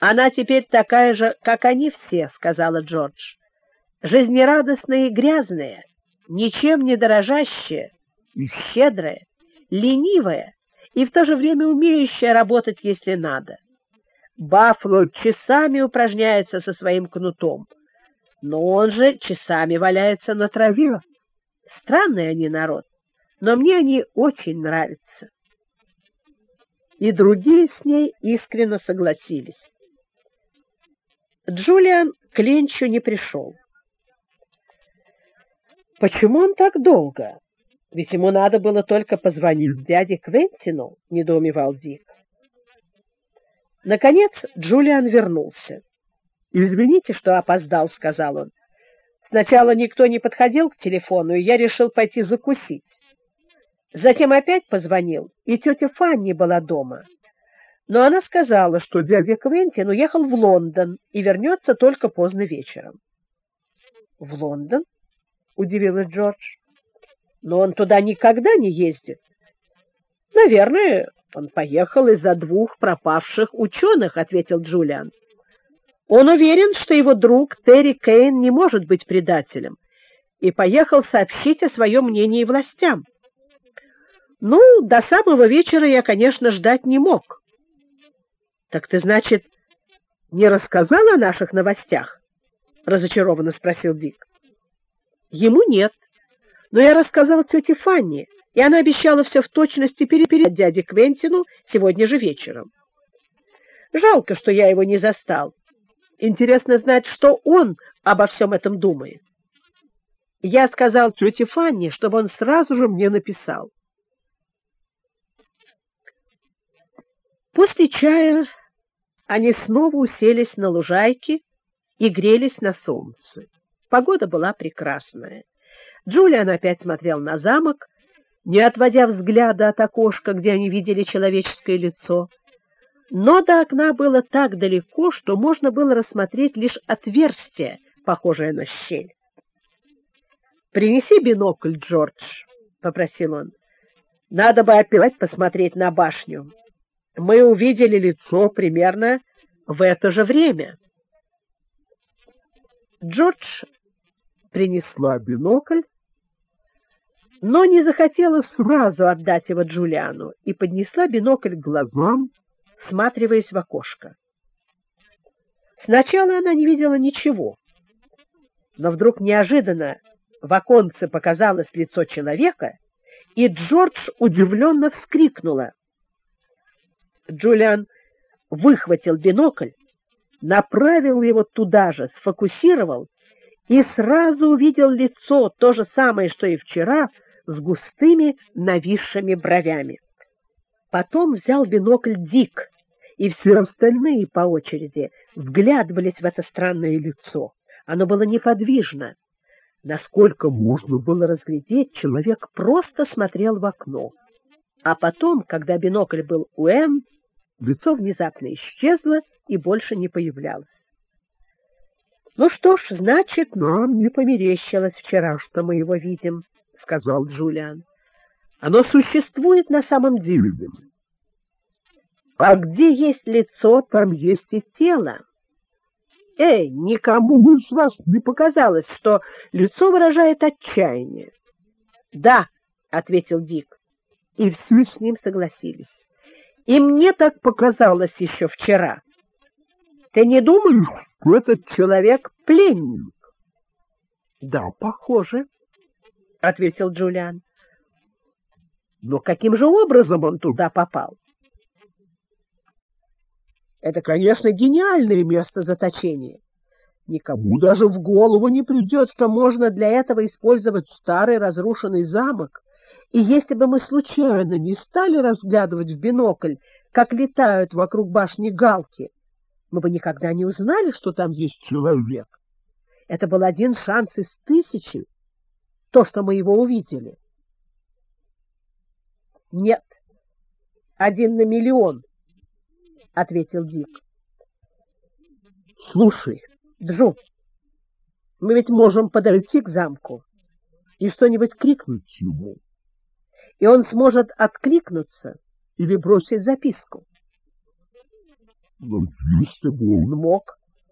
Она теперь такая же, как они все, сказала Джордж. Жизнерадостная и грязная, ничем не дорожащая, щедрая, ленивая и в то же время умеющая работать, если надо. Баффало часами упражняется со своим кнутом, но он же часами валяется на траве. Странный они народ, но мне они очень нравятся. И другие с ней искренне согласились. Джулиан к Ленчу не пришел. Почему он так долго? Ведь ему надо было только позвонить дяде Квентину, недоумевал Дик. Наконец Джулиан вернулся. «Извините, что опоздал», — сказал он. «Сначала никто не подходил к телефону, и я решил пойти закусить. Затем опять позвонил, и тетя Фанни была дома. Но она сказала, что дядя Квентин уехал в Лондон и вернется только поздно вечером. «В Лондон?» — удивилась Джордж. «Но он туда никогда не ездит. Наверное, он поехал из-за двух пропавших ученых», — ответил Джулиан. «Он уверен, что его друг Терри Кейн не может быть предателем, и поехал сообщить о своем мнении властям. Ну, до самого вечера я, конечно, ждать не мог». Так ты, значит, не рассказал о наших новостях? разочарованно спросил Дик. Ему нет. Но я рассказал тете Фанни, и она обещала все в точности перепередать дяде Квентину сегодня же вечером. Жалко, что я его не застал. Интересно знать, что он обо всем этом думает. Я сказал тете Фанни, чтобы он сразу же мне написал. После чая они снова уселись на лужайке и грелись на солнце. Погода была прекрасная. Джулиан опять смотрел на замок, не отводя взгляда от окошка, где они видели человеческое лицо. Но до окна было так далеко, что можно было рассмотреть лишь отверстие, похожее на щель. «Принеси бинокль, Джордж», — попросил он. «Надо бы опять посмотреть на башню» мы увидели лицо примерно в это же время. Джордж принесла бинокль, но не захотела сразу отдать его Джулиану и поднесла бинокль к глазам, всматриваясь в окошко. Сначала она не видела ничего, но вдруг неожиданно в оконце показалось лицо человека, и Джордж удивленно вскрикнула. Джулиан выхватил бинокль, направил его туда же, сфокусировал и сразу увидел лицо, то же самое, что и вчера, с густыми нависшими бровями. Потом взял бинокль Дик, и все остальные по очереди вглядывались в это странное лицо. Оно было неподвижно. Насколько можно было разглядеть, человек просто смотрел в окно. А потом, когда бинокль был у Энн, Лицо внезапно исчезло и больше не появлялось. «Ну что ж, значит, нам не померещилось вчера, что мы его видим», — сказал Джулиан. «Оно существует на самом деле. А где есть лицо, там есть и тело. Эй, никому из вас не показалось, что лицо выражает отчаяние?» «Да», — ответил Дик, и все с ним согласились. И мне так показалось еще вчера. Ты не думаешь, что этот человек пленник? — Да, похоже, — ответил Джулиан. — Но каким же образом он туда попал? Это, конечно, гениальное место заточения. Никому даже в голову не придет, что можно для этого использовать старый разрушенный замок. И если бы мы случайно не стали разглядывать в бинокль, как летают вокруг башни галки, мы бы никогда не узнали, что там есть человек. Это был один шанс из тысячи, то, что мы его увидели. — Нет, один на миллион, — ответил Дик. — Слушай, Джо, мы ведь можем подойти к замку и что-нибудь крикнуть ему и он сможет откликнуться или бросить записку. Но если бы он мог,